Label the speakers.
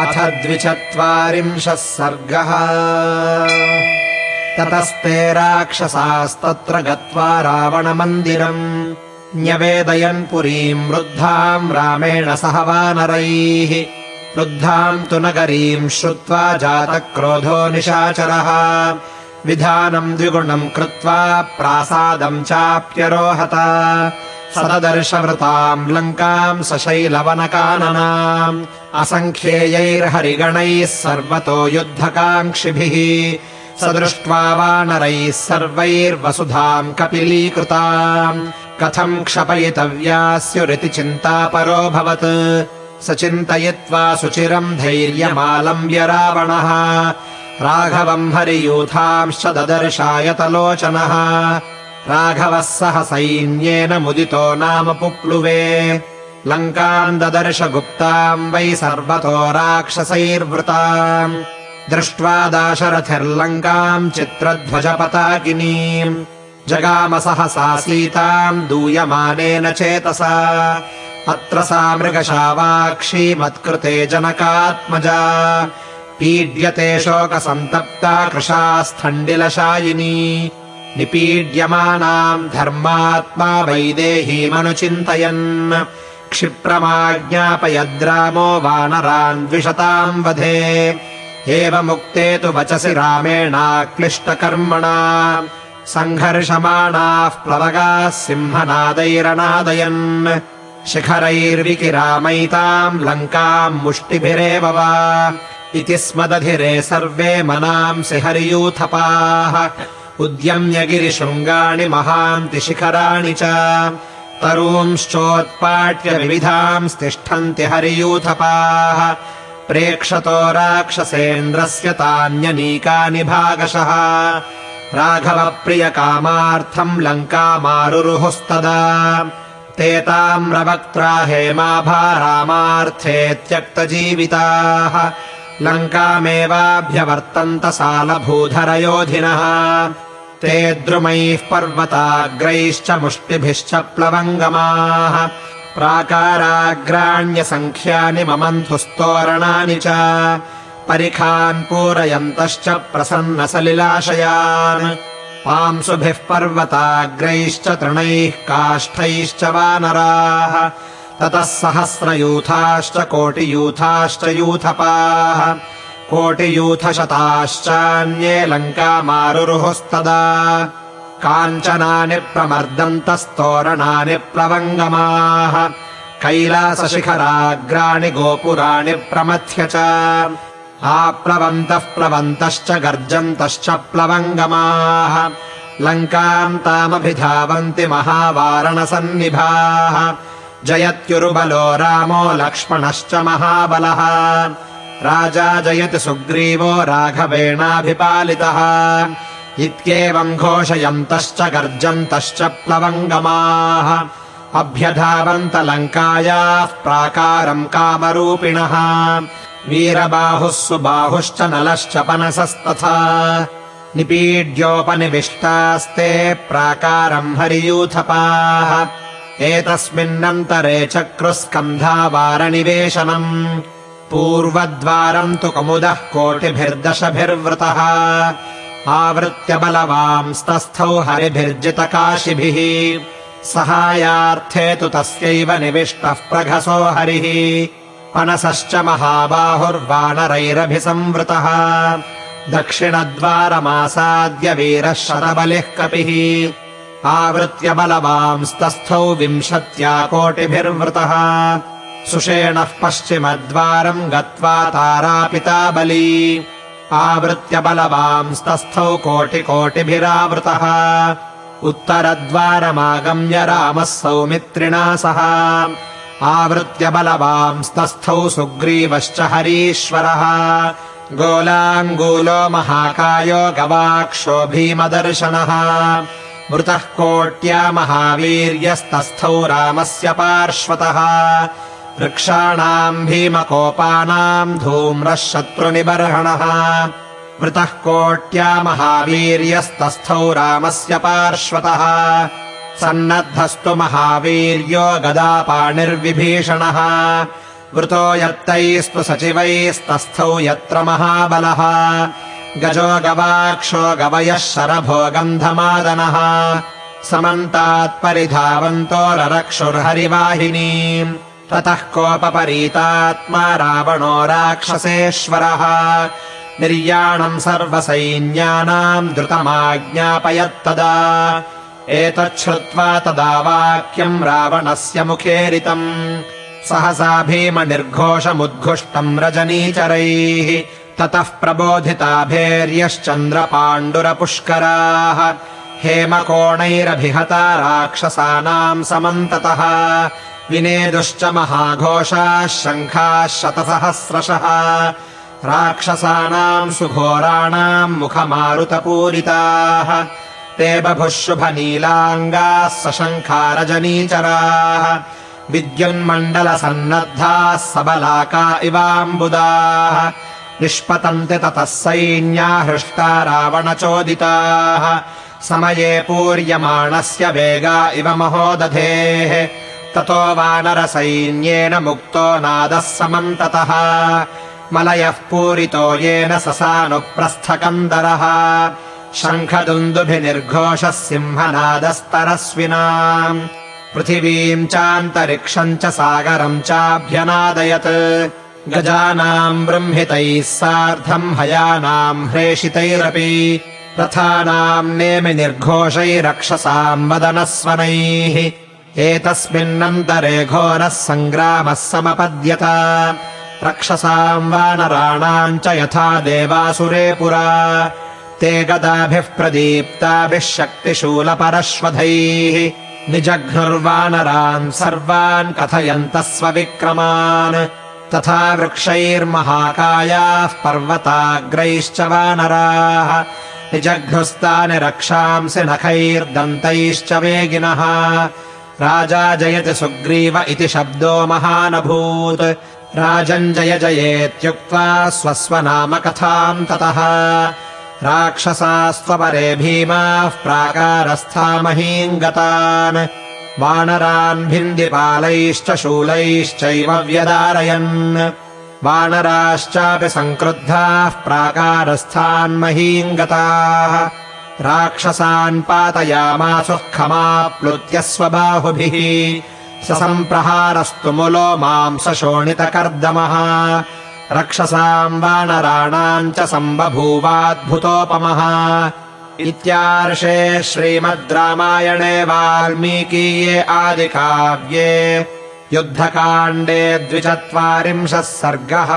Speaker 1: अथ द्विचत्वारिंशः सर्गः। ततस्ते राक्षसास्तत्र गत्वा रावणमन्दिरम् न्यवेदयन् पुरीम् वृद्धाम् रामेण सह वानरैः। वृद्धाम् तु नगरीम् श्रुत्वा जातक्रोधो निशाचरः। विधानम् द्विगुणम् कृत्वा प्रासादम् चाप्यरोहत सददर्शवृताम् लङ्काम् सशैलवनकाननाम् असङ्ख्येयैर्हरिगणैः सर्वतो युद्धकाङ्क्षिभिः स दृष्ट्वा वानरैः सर्वैर्वसुधाम् कपिलीकृताम्। कथम् क्षपयितव्या स्युरिति चिन्तापरोऽभवत् स चिन्तयित्वा सुचिरम् धैर्यमालम्ब्य रावणः। राघवम् हरियूथांश्च ददर्शायतलोचनः राघवः सह सैन्येन मुदितो नाम पुप्लुवे। लङ्काम् ददर्श गुप्ताम् वै सर्वतो राक्षसैर्वृताम्। दृष्ट्वा दाशरथिर्लङ्काम् चित्रध्वजपताकिनीम्। जगाम सहसा सीताम् दूयमानेन चेतसा। अत्र सा मृगशावाक्षी मत्कृते जनकात्मजा। पीड्यते शोकसन्तप्ता कृशास्थण्डिलशायिनी निपीड्यमानाम् धर्मात्मा वैदेहीमनुचिन्तयन् क्षिप्रमाज्ञापयद्रामो वानरान् द्विषताम् वधे। एवमुक्ते तु वचसि रामेणाक्लिष्टकर्मणा। सङ्घर्षमाणाः प्लवगाः सिंहनादैरनादयन्। शिखरैर्विकिरामयिताम् लङ्काम् मुष्टिभिरेव वा इति स्मदधिरे सर्वे मनांसि हरियूथपाः उद्यम्य गिरिशृङ्गाणि महान्ति शिखराणि च। तरूंश्चोत्पाट्य विविधांस्तिष्ठन्ति हरियूथपाः। प्रेक्षतो राक्षसेन्द्रस्य तान्यनीकानि भागशः। राघवप्रियकामार्थम् लङ्कामारुरुहुस्तदा। ते ताम्रवक्त्रा हेमाभा रामार्थे त्यक्तजीविताः लङ्कामेवाभ्यवर्तन्त सालभूधरयोधिनः ते द्रुमैः पर्वताग्रैश्च मुष्टिभिश्च प्लवङ्गमाः। प्राकाराग्राण्यसङ्ख्यानि ममन्थुस्तोरणानि च। परिखान् पूरयन्तश्च प्रसन्नसलिलाशयान्। पांसुभिः पर्वताग्रैश्च तृणैः काष्ठैश्च वानराः। ततः सहस्रयूथाश्च कोटियूथाश्च यूथपाः कोटियूथशताश्चान्ये लङ्कामारुरुहुस्तदा। काञ्चनानि प्रमर्दन्तस्तोरणानि प्लवङ्गमाः कैलासशिखराग्राणि गोपुराणि प्रमथ्य च। आप्लवन्तः प्लवन्तश्च गर्जन्तश्च प्लवङ्गमाः। लङ्काम् तामभिधावन्ति महावारणसन्निभाः। जयत्युरुबलो रामो लक्ष्मणश्च महाबलः राजा जयति सुग्रीवो राघवेणाभिपालितः। इत्येवम् घोषयन्तश्च गर्जन्तश्च प्लवङ्गमाः। अभ्यधावन्त लङ्कायाः प्राकारम् कामरूपिणः। वीरबाहुः सुबाहुश्च नलश्च पनसस्तथा। निपीड्योपनिविष्टास्ते प्राकारम् हरियूथपाः। एतस्मिन्नन्तरे चक्रुस्कन्धावारनिवेशनम् पूर्वद्वारम् तु कमुदः कोटिभिर्दशभिर्वृतः। आवृत्य बलवांस्तस्थौ हरिभिर्जितकाशिभिः। सहायार्थे तु तस्यैव निविष्टः प्रघसो हरिः। पनसश्च महाबाहुर्वानरैरभिसंवृतः। दक्षिणद्वारमासाद्य वीरः शतबलिः कपिः। आवृत्य बलवांस्तस्थौ विंशत्या कोटिभिर्वृतः सुषेणः पश्चिमद्वारम् गत्वा तारापिता बली। आवृत्य बलवांस्तस्थौ कोटिकोटिभिरावृतः। उत्तरद्वारमागम्य रामः सौमित्रिणा सह। आवृत्य बलवांस्तस्थौ सुग्रीवश्च हरीश्वरः। गोलाङ्गूलो महाकायो गवाक्षो भीमदर्शनः। मृतः कोट्या महावीर्यस्तस्थौ रामस्य पार्श्वतः वृक्षाणाम् भीमकोपानाम् धूम्रः शत्रुनिबर्हणः। मृतः कोट्या महावीर्यस्तस्थौ रामस्य पार्श्वतः। सन्नद्धस्तु महावीर्यो गदापाणिर्विभीषणः। वृतो यत्तैस्तु सचिवैस्तस्थौ यत्र महाबलः। गजो गवाक्षो गवयः शरभो गन्धमादनः समन्तात्परिधावन्तो ररक्षुर्हरिवाहिनीम् ततः कोपपरीतात्मा रावणो राक्षसेश्वरः। निर्याणम् सर्वसैन्यानाम् द्रुतमाज्ञापयत्तदा। एतच्छ्रुत्वा तदा वाक्यम् रावणस्य मुखेरितम्। सहसा भीमनिर्घोषमुद्घुष्टम् रजनीचरैः। ततः प्रबोधिताभेर्यश्चन्द्रपाण्डुरपुष्कराः हेमकोणैरभिहता राक्षसानाम् समन्ततः विनेदुश्च महाघोषाः शङ्खाः शतसहस्रशः। राक्षसानाम् सुघोराणाम् मुखमारुतपूरिताः। ते बभुः शुभनीलाङ्गाः सशङ्खारजनीचराः। विद्युन्मण्डलसन्नद्धाः सबलाका इवाम्बुदाः। निष्पतन्ति ततः सैन्या हृष्टा रावणचोदिताः। समये पूर्यमाणस्य वेगा इव महोदधेः ततो वानरसैन्येन मुक्तो नादः समन्ततः मलयः पूरितो येन ससानुप्रस्थकन्दरः। शङ्खदुन्दुभिनिर्घोषः सिंहनादस्तरस्विनाम् पृथिवीम् चान्तरिक्षम् च सागरम् चाभ्यनादयत्। गजानाम् बृंहितैः सार्धम् हयानाम् ह्रेषितैरपि। रथानाम् नेमि निर्घोषैरक्षसाम् वदनस्वनैः एतस्मिन्नन्तरे घोरः सङ्ग्रामः समपद्यत। रक्षसाम् वानराणाम् च यथा देवासुरे पुरा। ते गदाभिः प्रदीप्ताभिः शक्तिशूलपरश्वधैः। निजघ्नुर्वानरान् सर्वान् कथयन्तः स्वविक्रमान्। तथा वृक्षैर्महाकायाः पर्वताग्रैश्च वानराः। निजघ्नुस्तानि रक्षांसि नखैर्दन्तैश्च वेगिनः राजा जयति सुग्रीव इति शब्दो महानभूत्। राजन् जय जयेत्युक्त्वा स्वस्वनाम कथाम् ततः। राक्षसास्त्वपरे भीमाः प्राकारस्था महीम् गतान् वानरान् भिन्दिपालैश्च शूलैश्चैव व्यदारयन्। वानराश्चापि सङ्क्रुद्धाः प्राकारस्थान् महीम् गताः राक्षसान् पातयामासुः खमाप्लुत्य स्वबाहुभिः। ससम्प्रहारस्तु मुलो माम् सशोणितकर्दमः। रक्षसाम् वानराणाम् च सम्बभूवाद्भुतोपमः। इत्यार्षे श्रीमद् रामायणे वाल्मीकीये आदिकाव्ये युद्धकाण्डे द्विचत्वारिंशः सर्गः